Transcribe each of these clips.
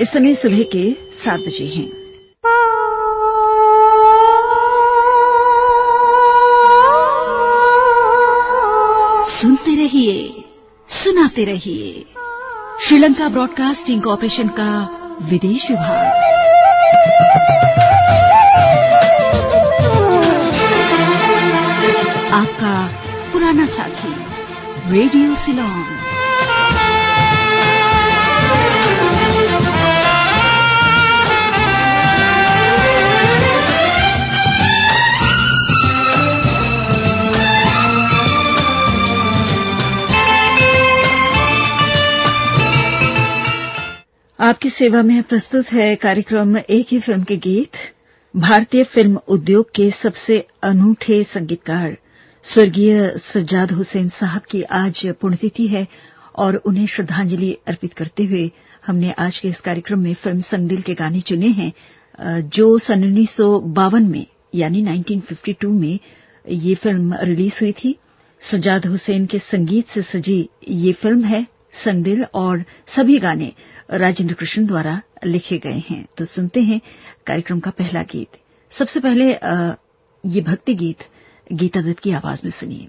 इस समय सुबह के सात बजे हैं। सुनते रहिए, सुनाते रहिए। श्रीलंका ब्रॉडकास्टिंग कॉरपोरेशन का विदेश विभाग। आपका पुराना साथी, रेडियो सिलोन। आपकी सेवा में प्रस्तुत है कार्यक्रम एक ही फ़िल्म के गीत, भारतीय फ़िल्म उद्योग के सबसे अनूठे संगीतकार, स्वर्गीय सज्जाद हुसैन साहब की आज पुण्यतिथि है और उन्हें श्रद्धांजलि अर्पित करते हुए हमने आज के इस कार्यक्रम में फ़िल्म संगदिल के गाने चुने हैं, जो सन उन्नीस सौ बावन में, यानी 1952 में ये फ़िल्म रिलीज़ हुई थी। सज्जाद हुसैन के संगीत से सजी ये फ़िल्म है। संगदिल और सभी गाने राजेंद्र कृष्ण द्वारा लिखे गए हैं। तो सुनते हैं कार्यक्रम का पहला गीत। सबसे पहले ये भक्ति गीत गीता दत्त की आवाज़ में सुनिए।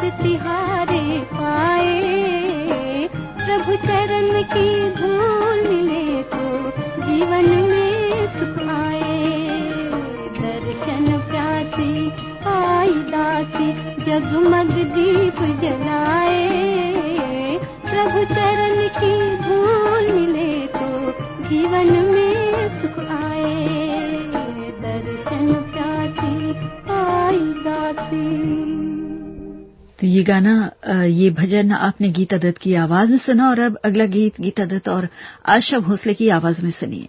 दर्श तिहारे पाए। प्रभु चरण की धूल मिले तो जीवन में सुख आए दर्शन प्यासी आई दासी, जगमग दीप जलाए। ये गाना ये भजन आपने गीता दत्त की आवाज़ में सुना और अब अगला गीत गीता दत्त और आशा भोसले की आवाज़ में सुनिए।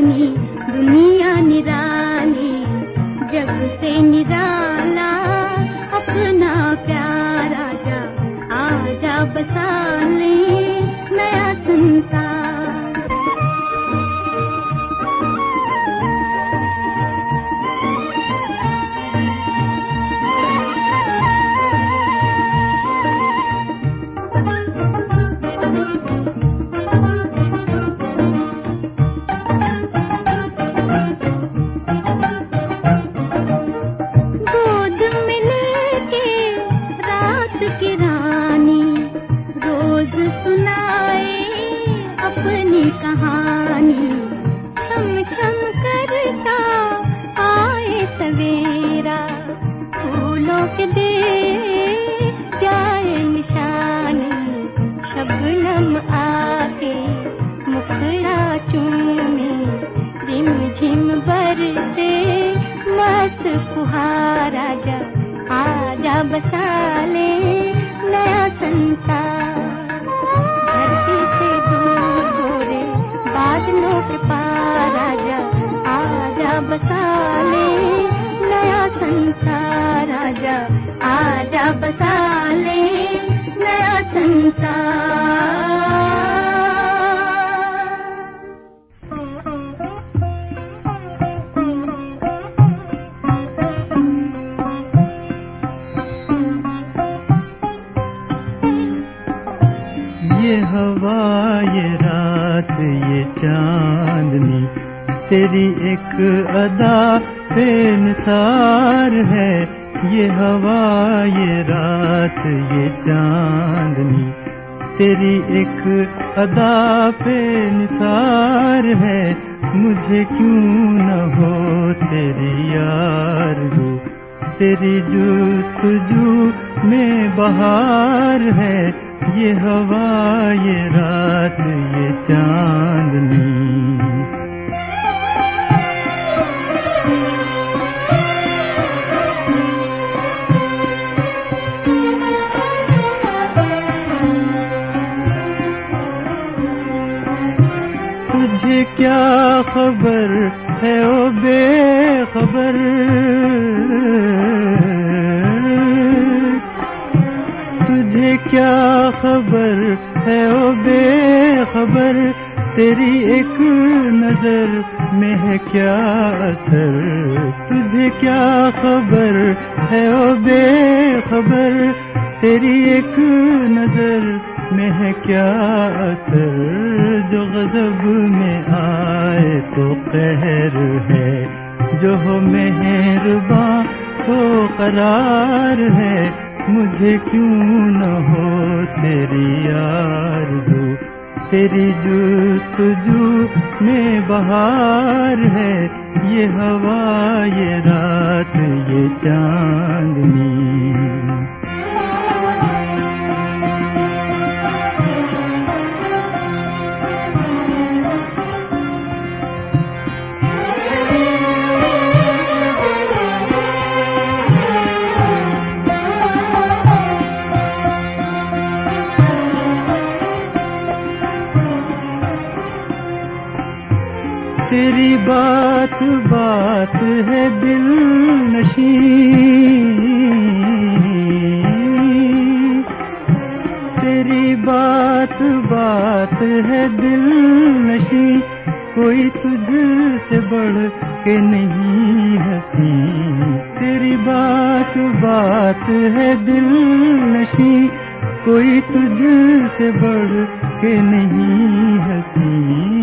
अपनी दुनिया ये हवा, ये रात, ये चांदनी, तेरी एक अदा पे निसार है, मुझे क्यों न हो तेरी यार हो तेरी जुस्तजू में बहार है, ये हवा, ये रात, ये चांदनी। क्या खबर है ओ बेखबर? तुझे क्या खबर है ओ बेखबर? तेरी एक नज़र में है क्या असर? तुझे क्या खबर है ओ बेखबर? तेरी एक नज़र में है क्या असर जो गजब में आए तो कहर है। जो हो मेहरबा तो करार है। मुझे क्यों न हो तेरी यार तेरी जुस्तजू में बहार है। ये हवा, ये रात, ये चांदनी। तेरी बात बात है दिल नशी तेरी बात बात है दिल नशी कोई तुझ से बढ़ के नहीं हसी तेरी बात बात है दिल नशी कोई तुझसे बढ़ के नहीं हसी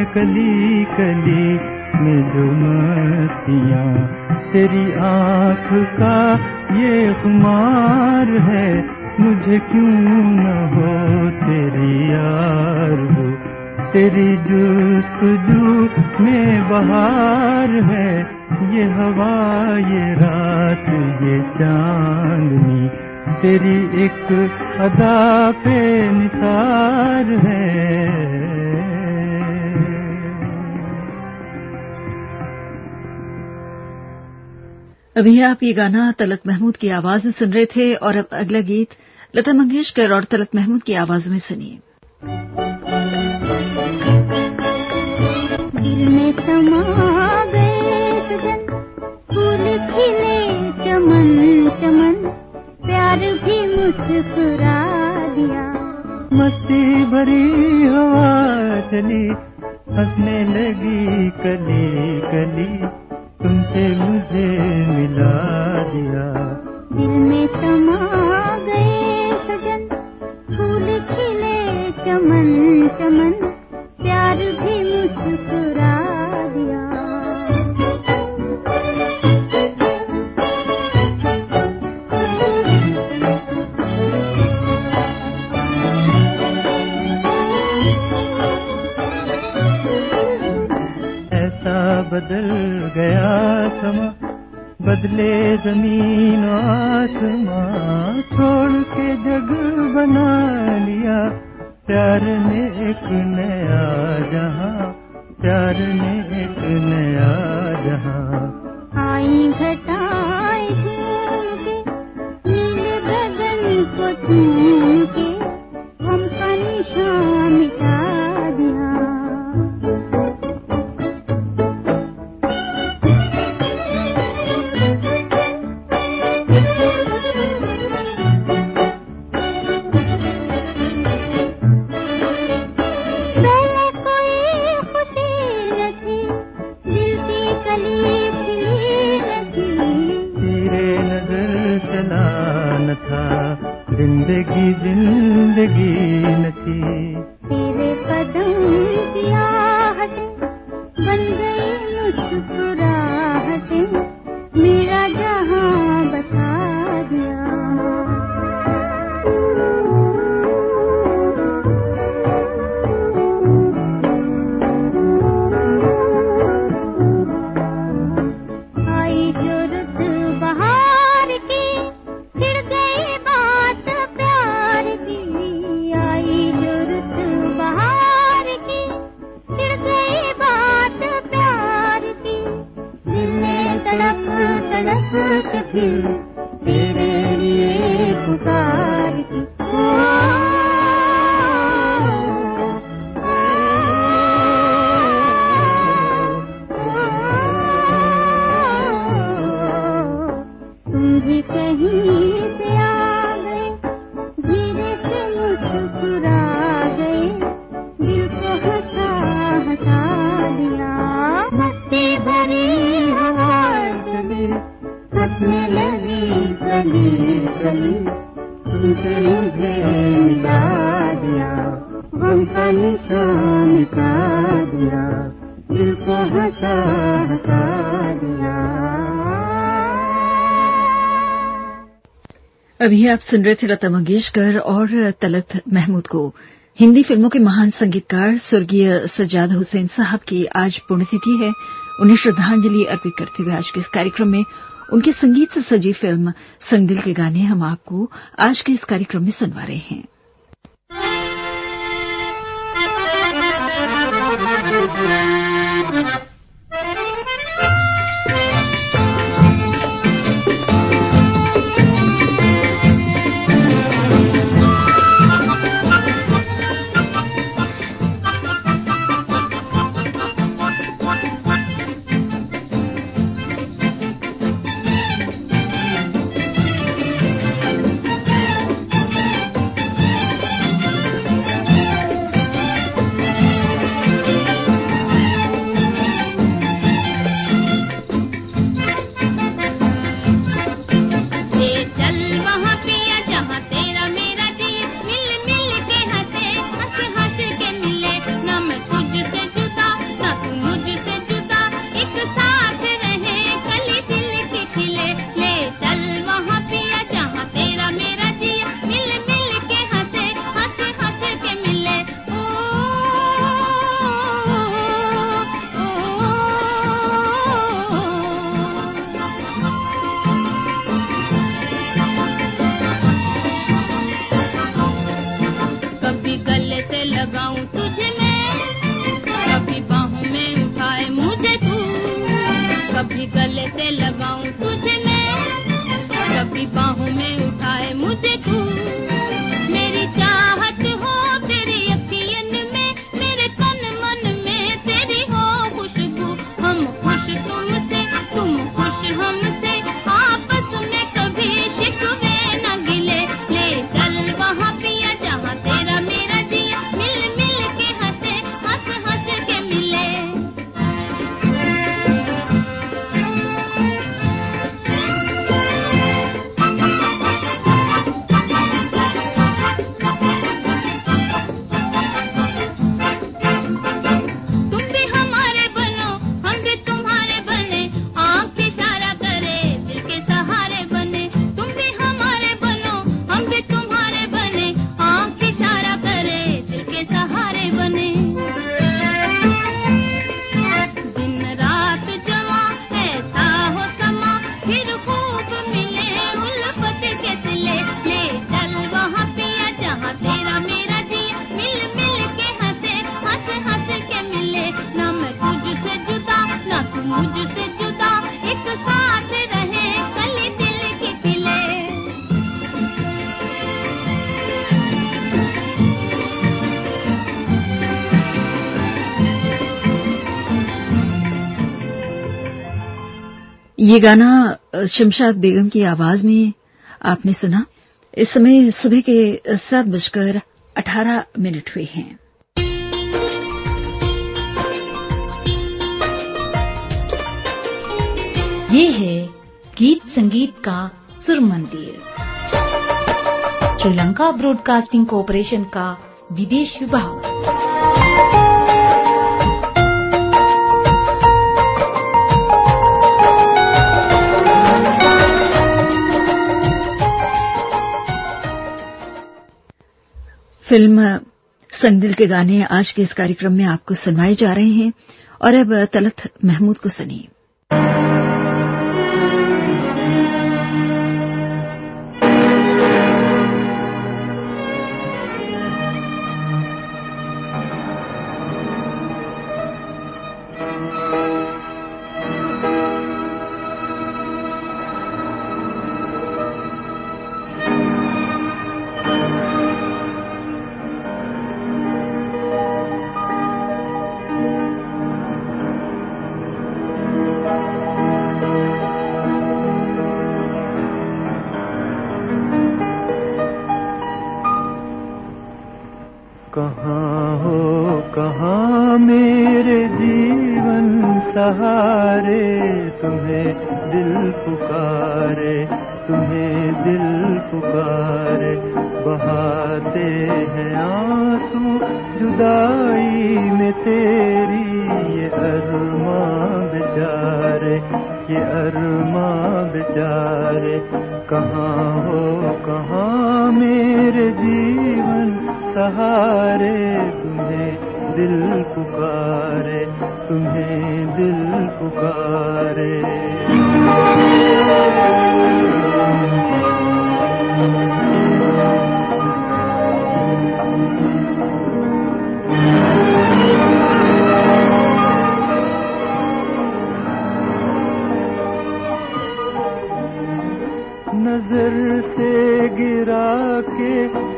है कली कली में जो मस्तियाँ, तेरी आँख का ये खुमार है, मुझे क्यों न हो तेरी यार हो तेरी जुस्तजू में बहार है, ये हवा, ये रात, ये चांदनी। तेरी एक अदा पे निसार है। अभी आप ये गाना तलत महमूद की आवाज़ में सुन रहे थे और अब अगला गीत लता मंगेशकर और तलत महमूद की आवाज़ में सुनिए। दिल में समा गए फूल खिले चमन चमन प्यार भी मुस्कुरा दिया। मस्ती भरी हवा चली हंसने लगी कली कली। तुमसे मुझे मिला दिया। दिल में समा गए सजन, फूल खिले चमन चमन, प्यार भी मुस्कुरा के अभी आप सुन रहे थे लता मंगेशकर और तलत महमूद को। हिंदी फ़िल्मों के महान संगीतकार स्वर्गीय सज्जाद हुसैन साहब की आज पुण्यतिथि है। उन्हें श्रद्धांजलि अर्पित करते हुए आज के इस कार्यक्रम में उनके संगीत से सजी फ़िल्म संगदिल के गाने हम आपको आज के इस कार्यक्रम में सुनवा रहे हैं। Thank you. ये गाना शमशाद बेगम की आवाज़ में आपने सुना? इस समय सुबह के सात बजकर अठारह मिनट हुए हैं। ये है गीत संगीत का सुर मंदिर। श्रीलंका ब्रॉडकास्टिंग कॉरपोरेशन का विदेश विभाग। फ़िल्म संदिल के गाने आज के इस कार्यक्रम में आपको सुनवाए जा रहे हैं और अब तलत महमूद को सुनिए। पुकारे, तुम्हें दिल पुकारे, बहाते हैं आँसू, जुदाई में तेरी ये अरमां बेचारे, ये अरमां बेचारे, कहाँ हो, कहाँ मेरे जीवन सहारे, तुम्हें दिल पुकारे, तुम्हें दिल पुकारे।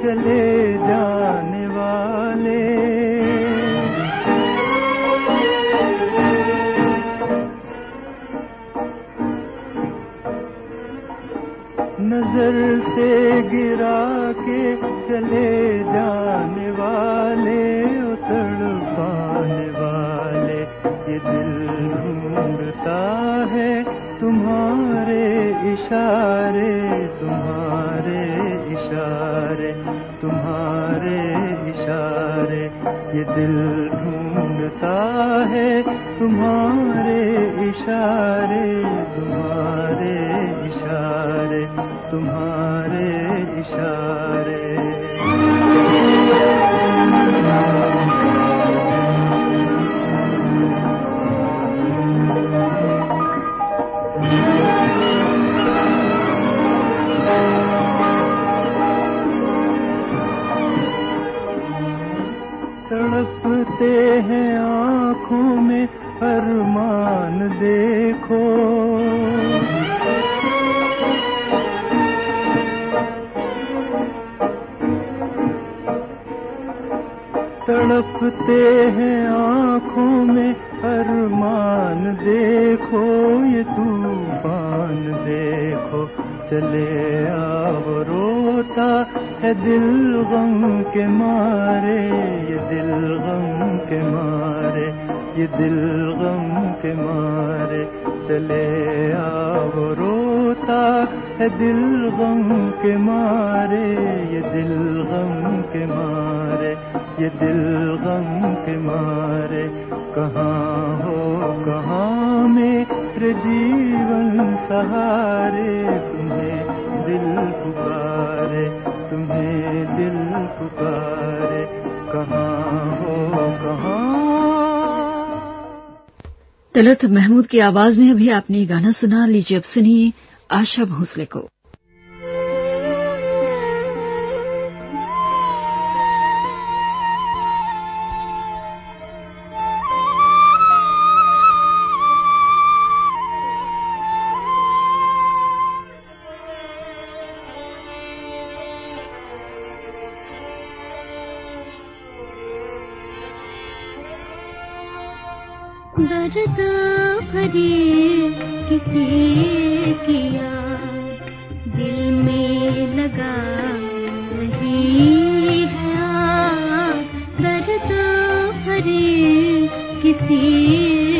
चले जाने वाले। नज़र से गिरा के चले जाने वाले उतर पाने वाले। ये दिल ढूंढता है तुम्हारे इशारे। दिल ढूंढता है तुम्हारे इशारे। छलकते हैं आँखों में अरमान, देखो। तड़पते हैं आँखों में अरमान, देखो, ये तूफ़ान, देखो। चले आओ रोता है दिल गम के मारे, ये दिल गम के मारे, ये दिल गम के मारे। चले आओ रोता है दिल गम के मारे, ये दिल गम के मारे, ये दिल गम के मारे। कहाँ हो, कहाँ मेरे जीवन सहारे दिल पुकारे, तुम्हें दिल पुकारे, कहाँ हो, कहाँ? तलत महमूद की आवाज़ में अभी आपने गाना सुना, लीजिए अब सुनिए आशा भोसले को। किसी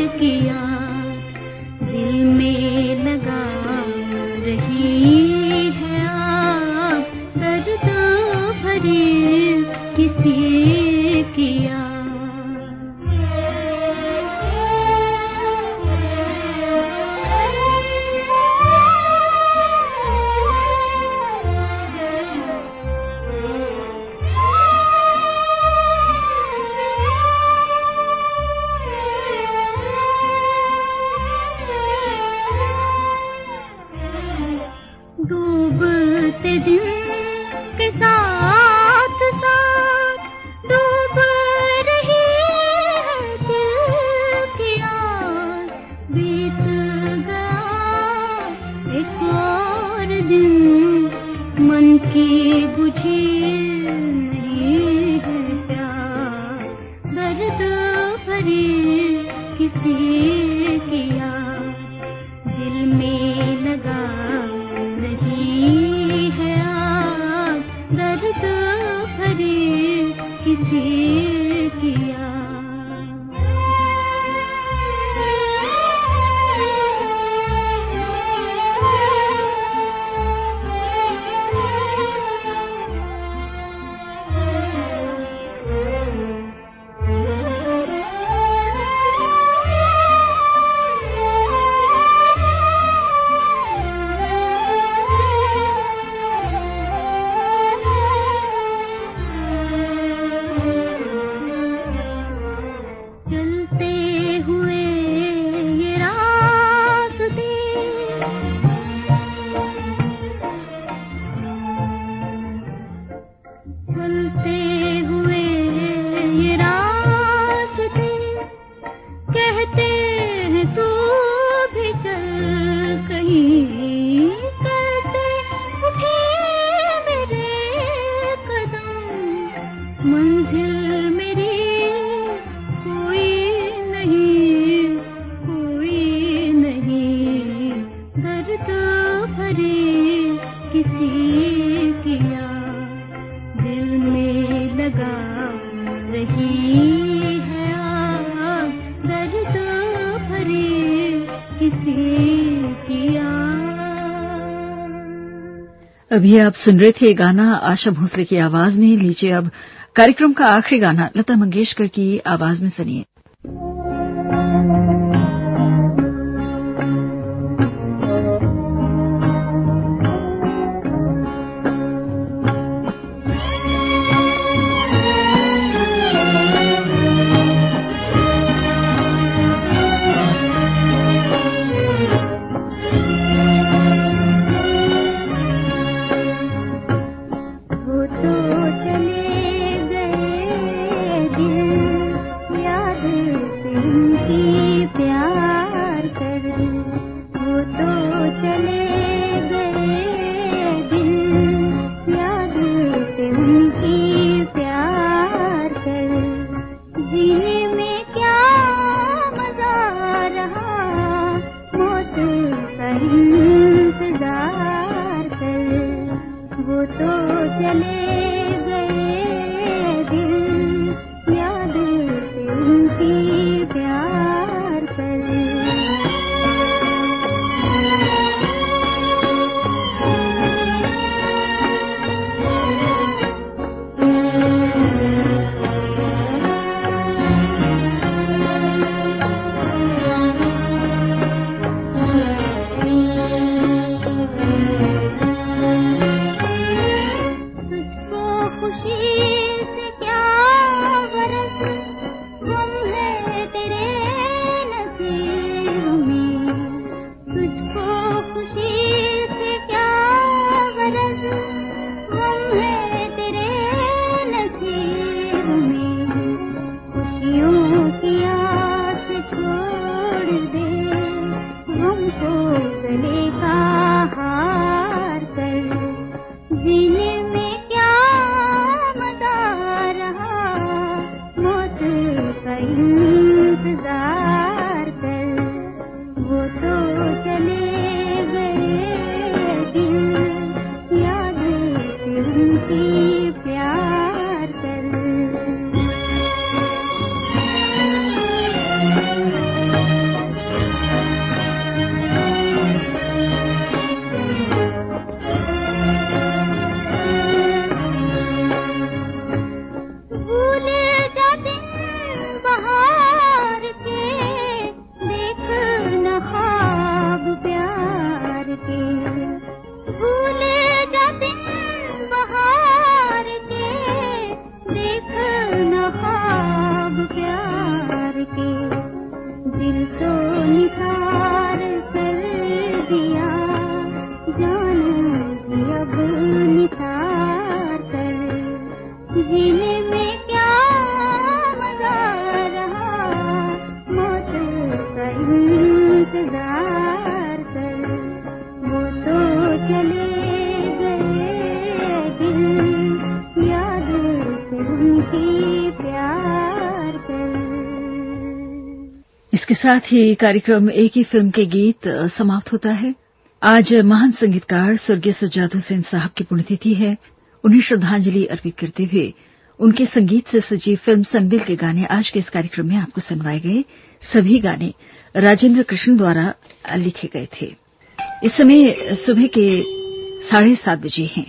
अभी आप सुन रहे थे गाना आशा भोसले की आवाज़ में। लीजिए अब कार्यक्रम का आखिरी गाना, लता मंगेशकर की आवाज़ में सुनिए। ले गए me. साथ ही कार्यक्रम एक ही फ़िल्म के गीत समाप्त होता है। आज महान संगीतकार स्वर्गीय सज्जाद हुसैन साहब की पुण्यतिथि है। उन्हें श्रद्धांजलि अर्पित करते हुए उनके संगीत से सजी फ़िल्म संगदिल के गाने आज के इस कार्यक्रम में आपको सुनवाए गए सभी गाने राजेंद्र कृष्ण द्वारा लिखे गए थे। इस समय सुबह के साढ़े सात बजे हैं।